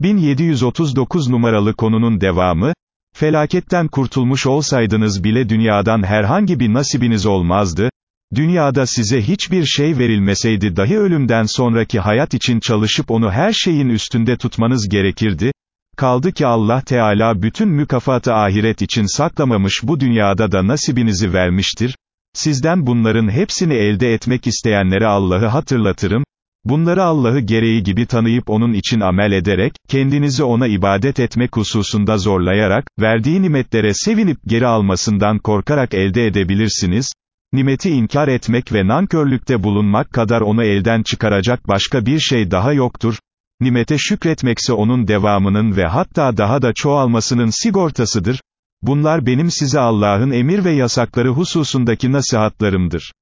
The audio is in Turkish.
1739 numaralı konunun devamı, felaketten kurtulmuş olsaydınız bile dünyadan herhangi bir nasibiniz olmazdı, dünyada size hiçbir şey verilmeseydi dahi ölümden sonraki hayat için çalışıp onu her şeyin üstünde tutmanız gerekirdi, kaldı ki Allah Teala bütün mükafatı ahiret için saklamamış bu dünyada da nasibinizi vermiştir, sizden bunların hepsini elde etmek isteyenlere Allah'ı hatırlatırım, Bunları Allah'ı gereği gibi tanıyıp onun için amel ederek, kendinizi ona ibadet etmek hususunda zorlayarak, verdiği nimetlere sevinip geri almasından korkarak elde edebilirsiniz, nimeti inkar etmek ve nankörlükte bulunmak kadar onu elden çıkaracak başka bir şey daha yoktur, nimete şükretmekse onun devamının ve hatta daha da çoğalmasının sigortasıdır, bunlar benim size Allah'ın emir ve yasakları hususundaki nasihatlarımdır.